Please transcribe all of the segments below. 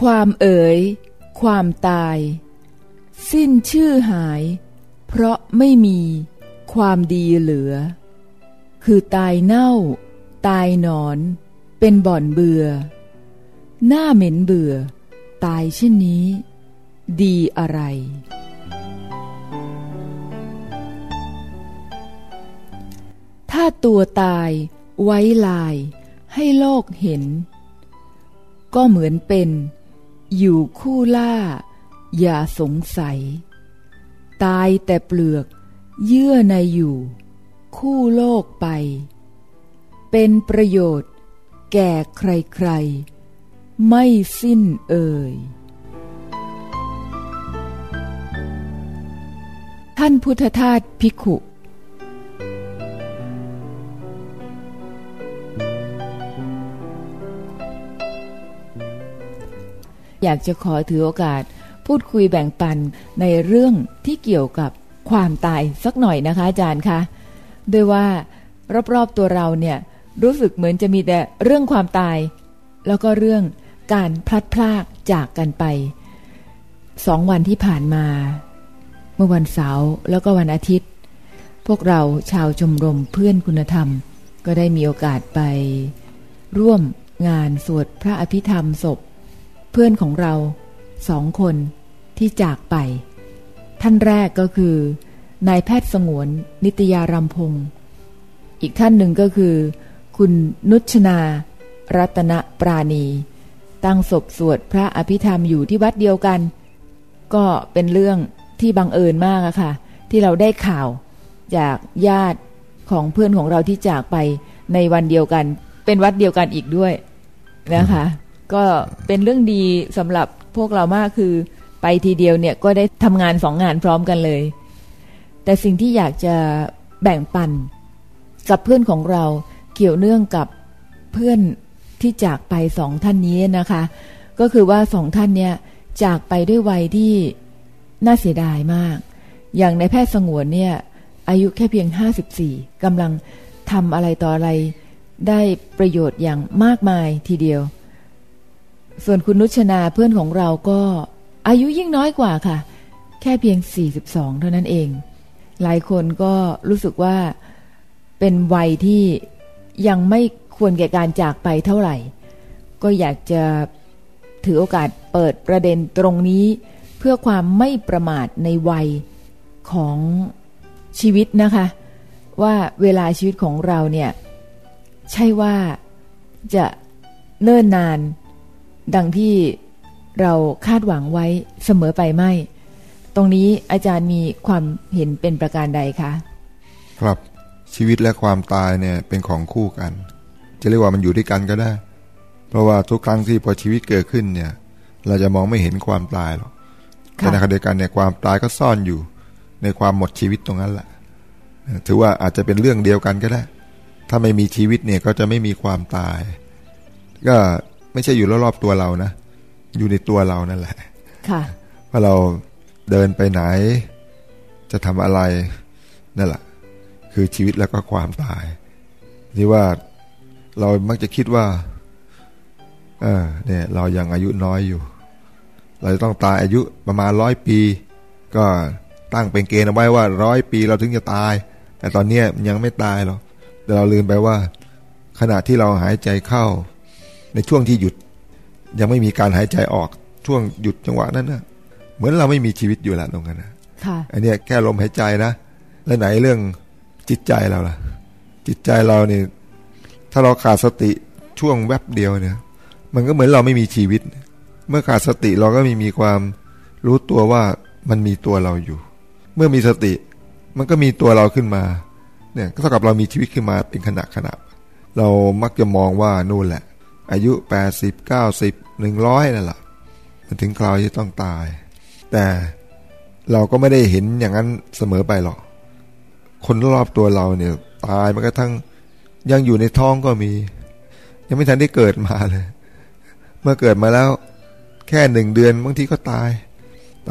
ความเอ๋ย ความตาย สิ้นชื่อหาย เพราะไม่มี ความดีเหลือ คือตายเน่า ตายนอน เป็นบ่อนเบื่อ หน้าเหม็นเบื่อ ตายเช่นนี้ ดีอะไร ถ้าตัวตายไว้ลายให้โลกเห็น ก็เหมือนเป็น อยู่คู่ล่า อย่าสงสัย ตายแต่เปลือก เยื่อในอยู่ คู่โลกไป เป็นประโยชน์แก่ใครๆ ไม่สิ้นเอ่ย ท่านพุทธทาสพิกขุอยากจะขอถือโอกาสพูดคุยแบ่งปันในเรื่องที่เกี่ยวกับ ความตายสักหน่อยนะคะอาจารย์คะด้วยว่ารอบๆตัวเราเนี่ยรู้สึกเหมือนจะมีแต่เรื่องความตาย แล้วก็เรื่องการพลัดพรากจากกันไปสองวันที่ผ่านมา เมื่อวันเสาร์แล้วก็วันอาทิตย์ พวกเราชาวชมรมเพื่อนคุณธรรม ก็ได้มีโอกาสไป ร่วมงานสวดพระอภิธรรมศพ เพื่อนของเราสองคนที่จากไป ท่านแรกก็คือนายแพทย์สงวน นิตยารำพงศ์อีกท่านหนึ่งก็คือ คุณนุชนา รัตนปราณี ตั้งศพสวดพระอภิธรรมอยู่ที่วัดเดียวกัน ก็เป็นเรื่องที่บังเอิญมากอะค่ะ ที่เราได้ข่าวจากญาติของเพื่อนของเราที่จากไปในวันเดียวกัน เป็นวัดเดียวกันอีกด้วยนะคะ ก็เป็นเรื่องดีสำหรับพวกเรามากคือ ไปทีเดียวเนี่ยก็ได้ทำงานสองงานพร้อมกันเลย แต่สิ่งที่อยากจะแบ่งปัน กับเพื่อนของเราเกี่ยวเนื่องกับเพื่อนที่จากไปสองท่านนี้นะคะ ก็คือว่าสองท่านเนี่ยจากไปด้วยวัยที่น่าเสียดายมาก อย่างในแพทย์สงวนเนี่ยอายุแค่เพียง 54กำลังทำอะไรต่ออะไรได้ประโยชน์อย่างมากมายทีเดียว ส่วนคุณนุชนาเพื่อนของเราก็ อายุยิ่งน้อยกว่าค่ะ แค่เพียง 42 เท่านั้นเอง หลายคนก็รู้สึกว่าเป็นวัยที่ยังไม่ควรแก่การจากไปเท่าไหร่ ก็อยากจะถือโอกาสเปิดประเด็นตรงนี้ เพื่อความไม่ประมาทในวัยของชีวิตนะคะ ว่าเวลาชีวิตของเราเนี่ยใช่ว่าจะเนิ่นนาน ดังที่ เราคาดหวังไว้เสมอไปไม่ ตรงนี้อาจารย์มีความเห็นเป็นประการใดคะ ครับชีวิตและความตายเนี่ยเป็นของคู่กัน จะเรียกว่ามันอยู่ด้วยกันก็ได้ เพราะว่าทุกครั้งที่พอชีวิตเกิดขึ้นเนี่ย เราจะมองไม่เห็นความตายหรอกแต่ในขณะเดียวกันเนี่ยความตายก็ซ่อนอยู่ในความหมดชีวิตตรงนั้นแหละถือว่าอาจจะเป็นเรื่องเดียวกันก็ได้ ถ้าไม่มีชีวิตเนี่ยก็จะไม่มีความตาย ก็ไม่ใช่อยู่รอบๆตัวเรานะ อยู่ในตัวเรานั่นแหละ ค่ะว่าเราเดินไปไหน จะทำอะไรนั่นแหละ คือชีวิตแล้วก็ความตาย ที่ว่าเรามักจะคิดว่า เออเนี่ย เรายังอายุน้อยอยู่ เราจะต้องตายอายุประมาณร้อยปี ก็ตั้งเป็นเกณฑ์เอาไว้ว่าร้อยปีเราถึงจะตาย แต่ตอนนี้ยังไม่ตายหรอกแต่เราลืมไปว่า ขณะที่เราหายใจเข้า ในช่วงที่หยุด ยังไม่มีการหายใจออกช่วงหยุดจังหวะนั้นนะเหมือนเราไม่มีชีวิตอยู่แล้วตรงนั้นนะอันนี้แค่ลมหายใจนะแล้วไหนเรื่องจิตใจเราล่ะ จิตใจเราเนี่ยถ้าเราขาดสติช่วงแวบเดียวเนี่ย มันก็เหมือนเราไม่มีชีวิต เมื่อขาดสติเราก็ไม่มีความรู้ตัวว่ามันมีตัวเราอยู่ เมื่อมีสติ มันก็มีตัวเราขึ้นมาเนี่ยก็เท่ากับเรามีชีวิตขึ้นมาเป็นขณะขณะเรามักจะมองว่านู่นแหละ อายุแปดสิบเก้าสิบหนึ่งร้อยนั่นแหละมันถึงคราวที่ต้องตาย แต่เราก็ไม่ได้เห็นอย่างนั้นเสมอไปหรอก คนรอบตัวเราเนี่ย ตายมันกระทั่งยังอยู่ในท้องก็มี ยังไม่ทันได้เกิดมาเลย เมื่อเกิดมาแล้วแค่หนึ่งเดือนบางทีก็ตาย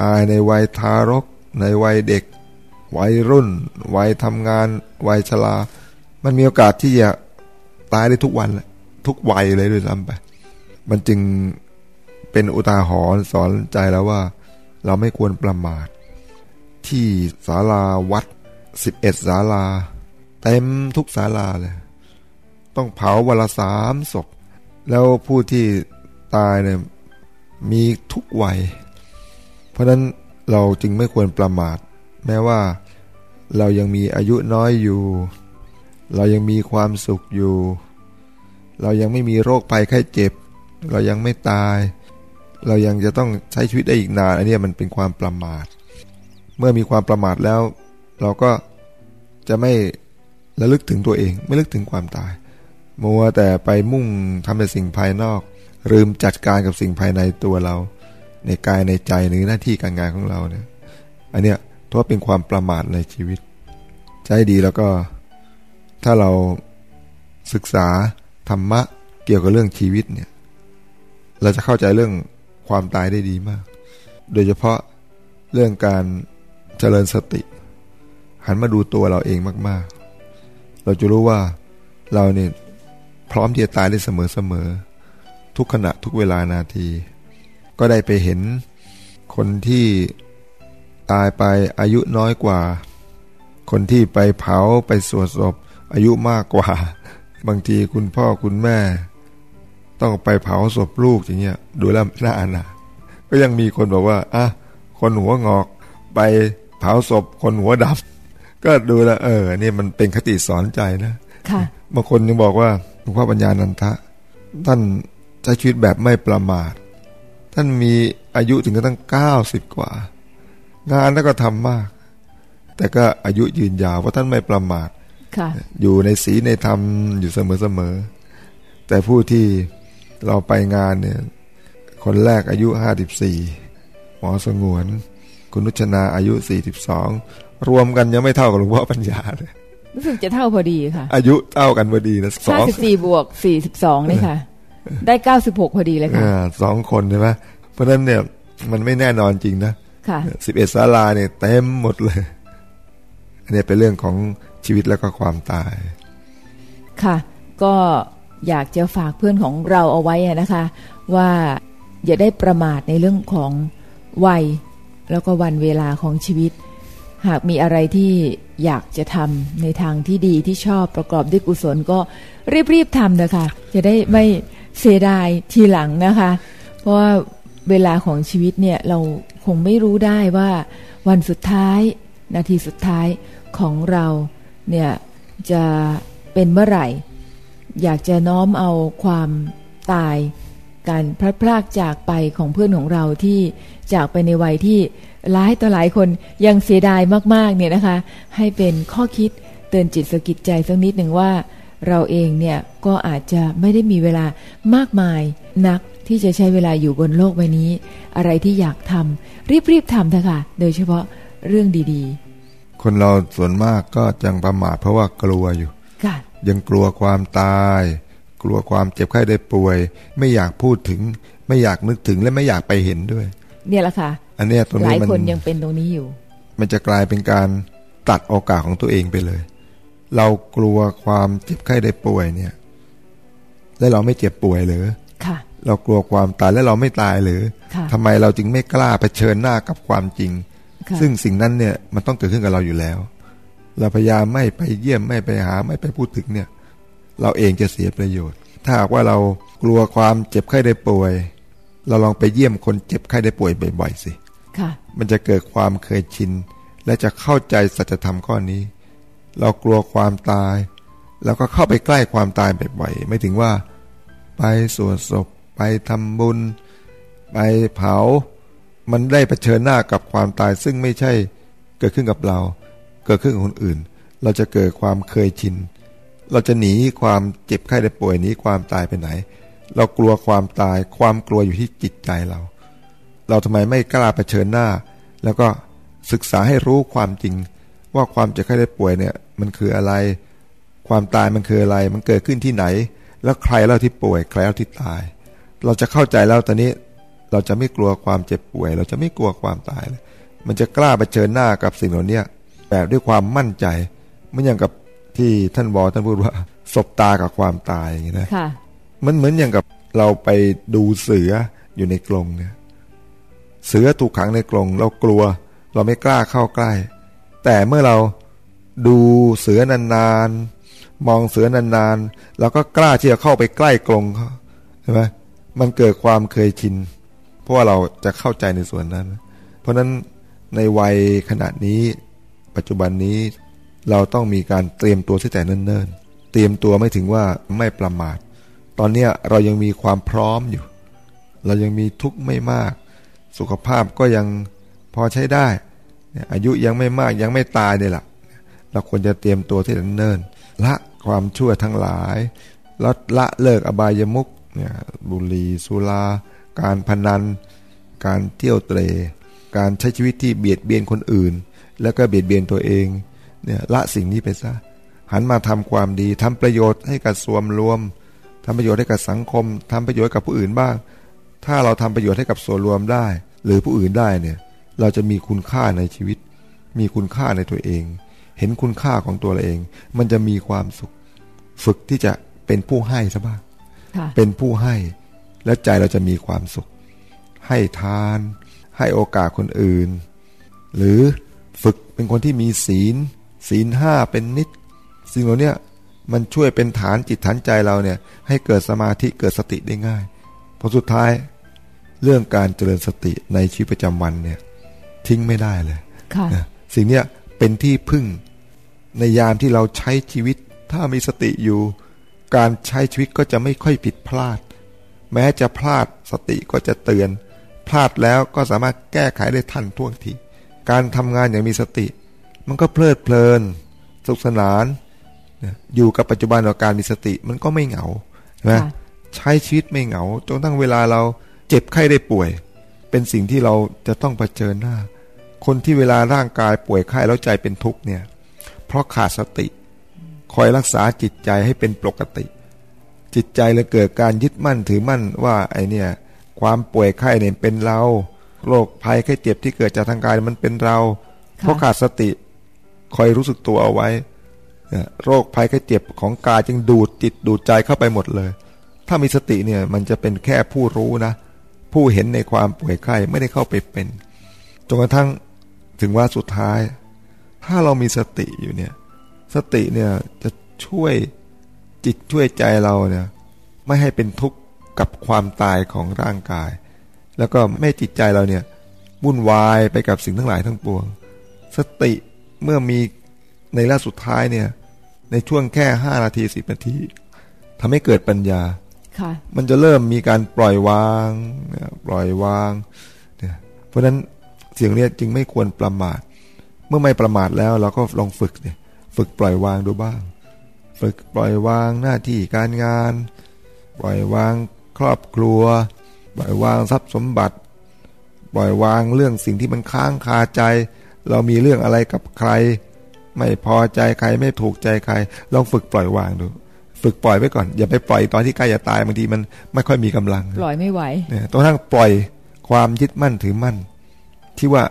ตายในวัยทารก ในวัยเด็ก วัยรุ่น วัยทำงาน วัยชรามันมีโอกาสที่จะตายได้ทุกวัน ทุกวัยเลยด้วยซ้ำไป มันจึงเป็นอุตาหรณ์สอนใจแล้วว่า เราไม่ควรประมาท ที่ศาลาวัดสิบเอ็ดศาลา เต็มทุกศาลาเลย ต้องเผาวันละสามศพ แล้วผู้ที่ตายเนี่ยมีทุกวัย เพราะนั้นเราจึงไม่ควรประมาท แม้ว่าเรายังมีอายุน้อยอยู่ เรายังมีความสุขอยู่ เรายังไม่มีโรคภัยไข้เจ็บ เรายังไม่ตาย เรายังจะต้องใช้ชีวิตได้อีกนานอันนี้มันเป็นความประมาท เมื่อมีความประมาทแล้ว เราก็จะไม่ระลึกถึงตัวเอง ไม่ลึกถึงความตาย มัวแต่ไปมุ่งทำแต่สิ่งภายนอก ลืมจัดการกับสิ่งภายในตัวเรา ในกายในใจหรือหน้าที่การงานของเราเนี่ย อันเนี้ยถือว่าเป็นความประมาทในชีวิต ใจดีแล้วก็ถ้าเราศึกษา ธรรมะเกี่ยวกับเรื่องชีวิตเนี่ย เราจะเข้าใจเรื่องความตายได้ดีมาก โดยเฉพาะเรื่องการเจริญสติ หันมาดูตัวเราเองมาก ๆ เราจะรู้ว่าเราเนี่ยพร้อมที่จะตายได้เสมอๆทุกขณะทุกเวลานาที ก็ได้ไปเห็นคนที่ตายไปอายุน้อยกว่า คนที่ไปเผาไปสวดศพอายุมากกว่า บางทีคุณพ่อคุณแม่ ต้องไปเผาศพลูกอย่างเงี้ยดูแล้วน่าอนาก็ยังมีคนบอกว่าอะคนหัวงอก ไปเผาศพคนหัวดำก็ดูแลเออนี่มันเป็นคติสอนใจนะค่ะบางคนยังบอกว่าหลวงพ่อปัญญานันทะ ท่านใช้ชีวิตแบบไม่ประมาท ท่านมีอายุถึงกระทั่งเก้าสิบกว่า งานแล้วก็ทำมาก แต่ก็อายุยืนยาวเพราะท่านไม่ประมาทค่ะ อยู่ในศีลในธรรมอยู่เสมอเสมอแต่ผู้ที่เราไปงานเนี่ยคนแรกอายุห้าสิบสี่หมอสงวน คุณนุชนาอายุสี่สิบสองรวมกันยังไม่เท่ากับหลวงพ่อปัญญาเลยรู้สึกจะเท่าพอดีค่ะ อายุเท่ากันพอดีนะสอห้างสิบสี่บวกสี่สิบสองนี่ค่ะ ได้เก้าสิบหกพอดีเลยค่ะอ่าสองคนใช่ไหมเพราะฉะนั้นเนี่ยมันไม่แน่นอนจริงนะค่ะสิบเอ็ดศาลาเนี่ยเต็มหมดเลย อันนี้เป็นเรื่องของ ชีวิตแล้วก็ความตาย ค่ะ ก็อยากจะฝากเพื่อนของเราเอาไว้นะคะ ว่าอย่าได้ประมาทในเรื่องของวัย แล้วก็วันเวลาของชีวิต หากมีอะไรที่อยากจะทำในทางที่ดีที่ชอบประกอบด้วยกุศลก็รีบๆทำนะคะจะได้ไม่เสียดายทีหลังนะคะ เพราะว่าเวลาของชีวิตเนี่ยเราคงไม่รู้ได้ว่าวันสุดท้าย นาทีสุดท้ายของเรา เนี่ยจะเป็นเมื่อไหร่ อยากจะน้อมเอาความตาย การพลัดพรากจากไปของเพื่อนของเราที่จากไปในวัยที่หลายต่อหลายคนยังเสียดายมากๆเนี่ยนะคะ ให้เป็นข้อคิดเตือนจิตสกิดใจสักนิดหนึ่งว่า เราเองเนี่ยก็อาจจะไม่ได้มีเวลามากมายนักที่จะใช้เวลาอยู่บนโลกใบนี้ อะไรที่อยากทำรีบๆทำเถอะค่ะ โดยเฉพาะเรื่องดีๆ คนเราส่วนมากก็ยังประมาทเพราะว่ากลัวอยู่ค่ะยังกลัวความตาย กลัวความเจ็บไข้ได้ป่วย ไม่อยากพูดถึง ไม่อยากนึกถึงและไม่อยากไปเห็นด้วย เนี่ยแหละค่ะ อันเนี้ยตรงหลานี้ยมันคนยังเป็นตรงนี้อยู่ มันจะกลายเป็นการตัดโอกาสของตัวเองไปเลย เรากลัวความเจ็บไข้ได้ป่วยเนี่ย และเราไม่เจ็บป่วยหรือค่ะเรากลัวความตายและเราไม่ตายหรือค่ะทำไมเราจึงไม่กล้าเผชิญหน้ากับความจริงค่ะ ซึ่งสิ่งนั้นเนี่ยมันต้องเกิดขึ้นกับเราอยู่แล้ว เราพยายามไม่ไปเยี่ยมไม่ไปหาไม่ไปพูดถึงเนี่ย เราเองจะเสียประโยชน์ ถ้าหากว่าเรากลัวความเจ็บไข้ได้ป่วย เราลองไปเยี่ยมคนเจ็บไข้ได้ป่วยบ่อยๆสิค่ะมันจะเกิดความเคยชิน และจะเข้าใจสัจธรรมข้อนี้ เรากลัวความตายแล้วก็เข้าไปใกล้ความตายบ่อยๆไม่ถึงว่า ไปสวดศพไปทำบุญ ไปเผา มันได้เผชิญหน้ากับความตายซึ่งไม่ใช่เกิดขึ้นกับเรา เกิดขึ้นกับคนอื่น เราจะเกิดความเคยชิน เราจะหนีความเจ็บไข้ได้ป่วยหนีความตายไปไหน เรากลัวความตาย ความกลัวอยู่ที่จิตใจเรา เราทำไมไม่กล้าเผชิญหน้า แล้วก็ศึกษาให้รู้ความจริง ว่าความเจ็บไข้ได้ป่วยเนี่ยมันคืออะไร ความตายมันคืออะไร มันเกิดขึ้นที่ไหน แล้วใครเล่าที่ป่วย ใครเล่าที่ตาย เราจะเข้าใจแล้วตอนนี้ เราจะไม่กลัวความเจ็บป่วย เราจะไม่กลัวความตายเลยมันจะกล้าไปเชิญหน้ากับสิ่งเหล่านี้แบบด้วยความมั่นใจไม่อย่างกับที่ท่านบอกท่านพูดว่าศบตากับความตายอย่างนี้นะมันเหมือนอย่างกับเราไปดูเสืออยู่ในกรงเนี่ยเสือถูกขังในกรงเรากลัว เราไม่กล้าเข้าใกล้ แต่เมื่อเราดูเสือนานๆมองเสือนานๆเราก็กล้าที่จะเข้าไปใกล้กรงเขาใช่ไหมมันเกิดความเคยชินเพ ราะว่าเราจะเข้าใจในส่วนนั้น เพราะนั้นในวัยขณะนี้ปัจจุบันนี้เราต้องมีการเตรียมตัวที่แต่เนิ่นๆ เตรียมตัวไม่ถึงว่าไม่ประมาท ตอนนี้เรายังมีความพร้อมอยู่ เรายังมีทุกข์ไม่มาก สุขภาพก็ยังพอใช้ได้ อายุยังไม่มากยังไม่ตายเนี่ยแหละเราควรจะเตรียมตัวที่เนิ่นๆละความชั่วทั้งหลายลดละเลิกอบายมุกเนี่ยบุหรี่สุรา การพนัน การเที่ยวเตร การใช้ชีวิตที่เบียดเบียนคนอื่น แล้วก็เบียดเบียนตัวเองเนี่ยละสิ่งนี้ไปซะหันมาทำความดีทำประโยชน์ให้กับส่วนรวมทำประโยชน์ให้กับสังคมทำประโยชน์กับผู้อื่นบ้าง ถ้าเราทำประโยชน์ให้กับส่วนรวมได้ หรือผู้อื่นได้เนี่ยเราจะมีคุณค่าในชีวิต มีคุณค่าในตัวเอง เห็นคุณค่าของตัวเราเอง มันจะมีความสุข ฝึกที่จะเป็นผู้ให้ซะบ้างเป็นผู้ให้ แล้วใจเราจะมีความสุข ให้ทาน ให้โอกาสคนอื่น หรือฝึกเป็นคนที่มีศีล ศีลห้าเป็นนิด สิ่งเหล่านี้มันช่วยเป็นฐานจิตฐานใจเราเนี่ย ให้เกิดสมาธิเกิดสติได้ง่ายพอสุดท้าย เรื่องการเจริญสติในชีวิตประจำวันเนี่ย ทิ้งไม่ได้เลยนะสิ่งเนี้ยเป็นที่พึ่งในยามที่เราใช้ชีวิต ถ้ามีสติอยู่ การใช้ชีวิตก็จะไม่ค่อยผิดพลาด แม้จะพลาดสติก็จะเตือน พลาดแล้วก็สามารถแก้ไขได้ทันท่วงที การทำงานอย่างมีสติ มันก็เพลิดเพลิน สุขสนาน อยู่กับปัจจุบันของการมีสติมันก็ไม่เหงานะใช้ชีวิตไม่เหงาจนตั้งเวลาเราเจ็บไข้ได้ป่วย เป็นสิ่งที่เราจะต้องเผชิญหน้า คนที่เวลาร่างกายป่วยไข้แล้วใจเป็นทุกข์เนี่ย เพราะขาดสติ คอยรักษาจิตใจให้เป็นปกติ จิตใจเลยเกิดการยึดมั่นถือมั่นว่าไอเนี่ย ความป่วยไข้เนี่ยเป็นเราโรคภัยไข้เจ็บที่เกิดจากทางกายมันเป็นเรา เพราะขาดสติคอยรู้สึกตัวเอาไว้โรคภัยไข้เจ็บของกายจึงดูดจิตดูดใจเข้าไปหมดเลย ถ้ามีสติเนี่ยมันจะเป็นแค่ผู้รู้นะ ผู้เห็นในความป่วยไข้ไม่ได้เข้าไปเป็นจนกระทั่งถึงว่าสุดท้าย ถ้าเรามีสติอยู่เนี่ย สติเนี่ยจะช่วย จิตช่วยใจเราเนี่ยไม่ให้เป็นทุกข์กับความตายของร่างกาย แล้วก็ไม่จิตใจเราเนี่ยวุ่นวายไปกับสิ่งทั้งหลายทั้งปวง สติเมื่อมีในระสุดท้ายเนี่ย ในช่วงแค่ห้านาทีสิบนาทีทำให้เกิดปัญญาค่ะมันจะเริ่มมีการปล่อยวางปล่อยวางเนี่ยเพราะฉะนั้นเสียงเรียจึงไม่ควรประมาท เมื่อไม่ประมาทแล้วเราก็ลองฝึกเนี่ย ฝึกปล่อยวางดูบ้าง ฝึกปล่อยวางหน้าที่การงาน ปล่อยวางครอบครัว ปล่อยวางทรัพย์สมบัติ ปล่อยวางเรื่องสิ่งที่มันค้างคาใจ เรามีเรื่องอะไรกับใคร ไม่พอใจใครไม่ถูกใจใคร ลองฝึกปล่อยวางดู ฝึกปล่อยไว้ก่อน อย่าไปปล่อยตอนที่ใกล้จะตายบางทีมันไม่ค่อยมีกำลัง ปล่อยไม่ไหวเนี่ยต้องทั้งปล่อยความยึดมั่นถือมั่น ที่ว่า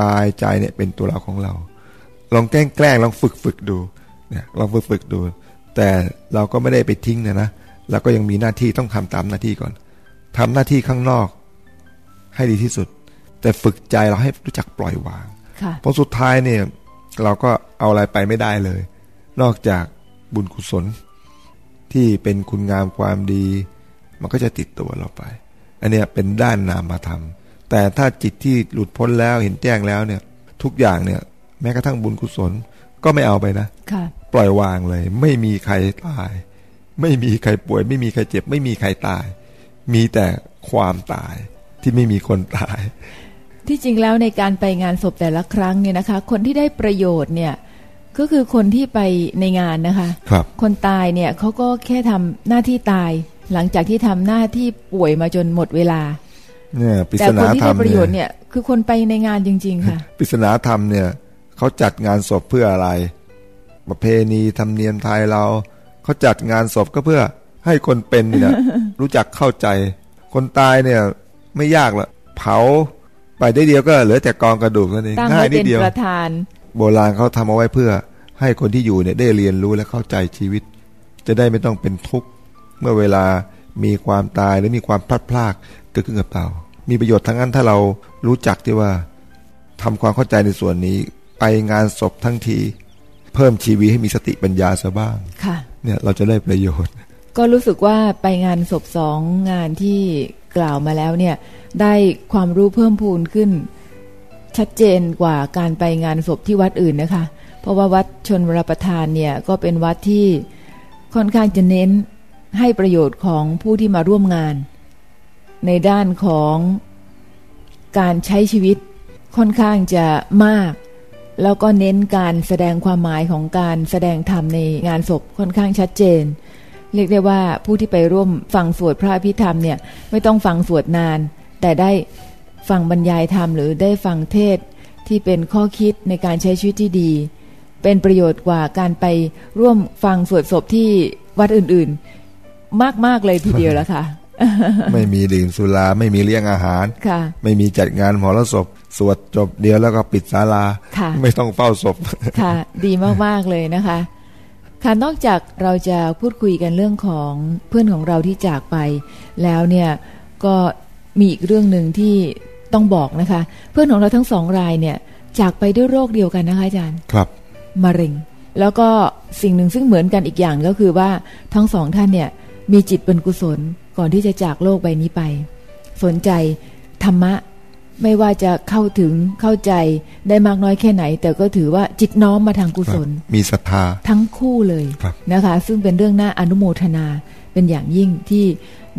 กายใจเนี่ยเป็นตัวเราของเรา ลองแกล้งแกล้งลองฝึกฝึกดู เนี่ยลองฝึกฝึกดู แต่เราก็ไม่ได้ไปทิ้งนะนะแล้วก็ยังมีหน้าที่ต้องทำตามหน้าที่ก่อนทำหน้าที่ข้างนอก ให้ดีที่สุด แต่ฝึกใจเราให้รู้จักปล่อยวางเพราะสุดท้ายเนี่ย เราก็เอาอะไรไปไม่ได้เลย นอกจากบุญกุศล ที่เป็นคุณงามความดี มันก็จะติดตัวเราไป อันเนี้ยเป็นด้านนามธรรมแต่ถ้าจิตที่หลุดพ้นแล้วเห็นแจ้งแล้วเนี่ย ทุกอย่างเนี่ย แม้กระทั่งบุญกุศล ก็ไม่เอาไปนะปล่อยวางเลย ไม่มีใครตาย ไม่มีใครป่วย ไม่มีใครเจ็บ ไม่มีใครตาย มีแต่ความตายที่ไม่มีคนตาย ที่จริงแล้วในการไปงานศพแต่ละครั้งเนี่ยนะคะ คนที่ได้ประโยชน์เนี่ยก็คือคนที่ไปในงานนะคะครับคนตายเนี่ยเขาก็แค่ทำหน้าที่ตาย หลังจากที่ทำหน้าที่ป่วยมาจนหมดเวลาเนี่ยปริศนาธรรมแต่คนที่ได้ประโยชน์เนี่ย คือคนไปในงานจริง ๆ ค่ะปริศนาธรรมเนี่ย เขาจัดงานศพเพื่ออะไร ประเพณีธรรมเนียมไทยเรา เขาจัดงานศพก็เพื่อให้คนเป็นเนี่ยรู้จักเข้าใจ คนตายเนี่ย ไม่ยากละเผาไปได้เดียวก็เหลือแต่กองกระดูกนั่นเองตั้งง่าไว้ยนิเป็ดนเดียวประธาน โบราณเขาทำเอาไว้เพื่อ ให้คนที่อยู่เนี่ยได้เรียนรู้และเข้าใจชีวิต จะได้ไม่ต้องเป็นทุกข์เมื่อเวลามีความตายหรือมีความพลัดพรากเกิดขึ้นกับเรา มีประโยชน์ทั้งนั้นถ้าเรารู้จักที่ว่าทำความเข้าใจในส่วนนี้ ไปงานศพทั้งที เพิ่มชีวิตให้มีสติปัญญาซะบ้างค่ะเนี่ยเราจะได้ประโยชน์ ก็รู้สึกว่าไปงานศพสองงานที่กล่าวมาแล้วเนี่ยได้ความรู้เพิ่มพูนขึ้น ชัดเจนกว่าการไปงานศพที่วัดอื่นนะคะ เพราะว่าวัดชนวรประทานเนี่ยก็เป็นวัดที่ค่อนข้างจะเน้นให้ประโยชน์ของผู้ที่มาร่วมงาน ในด้านของการใช้ชีวิตค่อนข้างจะมาก แล้วก็เน้นการแสดงความหมายของการแสดงธรรมในงานศพค่อนข้างชัดเจน เรียกได้ว่าผู้ที่ไปร่วมฟังสวดพระอภิธรรมเนี่ยไม่ต้องฟังสวดนาน แต่ได้ฟังบรรยายธรรมหรือได้ฟังเทศน์ที่เป็นข้อคิดในการใช้ชีวิตที่ดี เป็นประโยชน์กว่าการไปร่วมฟังสวดศพที่วัดอื่นๆ มากๆเลยทีเดียวละค่ะ ไม่มีดื่มสุราไม่มีเลี้ยงอาหารค่ะไม่มีจัดงานหมอรสพ สวดจบเดียวแล้วก็ปิดศาลาค่ะไม่ต้องเฝ้าศพ ค่ะ ดีมาก ๆ เลยนะคะ ค่ะ นอกจากเราจะพูดคุยกันเรื่องของเพื่อนของเราที่จากไป แล้วเนี่ยก็มีอีกเรื่องหนึ่งที่ต้องบอกนะคะ เพื่อนของเราทั้งสองรายเนี่ยจากไปด้วยโรคเดียวกันนะคะอาจารย์ครับมะเร็ง แล้วก็สิ่งหนึ่งซึ่งเหมือนกันอีกอย่างก็คือว่าทั้งสองท่านเนี่ยมีจิตเป็นกุศลก่อนที่จะจากโลกใบนี้ไป สนใจธรรมะ ไม่ว่าจะเข้าถึงเข้าใจได้มากน้อยแค่ไหน แต่ก็ถือว่าจิตน้อมมาทางกุศล มีศรัทธาทั้งคู่เลยครับนะคะ ซึ่งเป็นเรื่องน่าอนุโมทนาเป็นอย่างยิ่งที่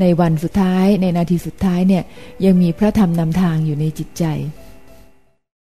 ในวันสุดท้ายในนาทีสุดท้ายเนี่ยยังมีพระธรรมนำทางอยู่ในจิตใจ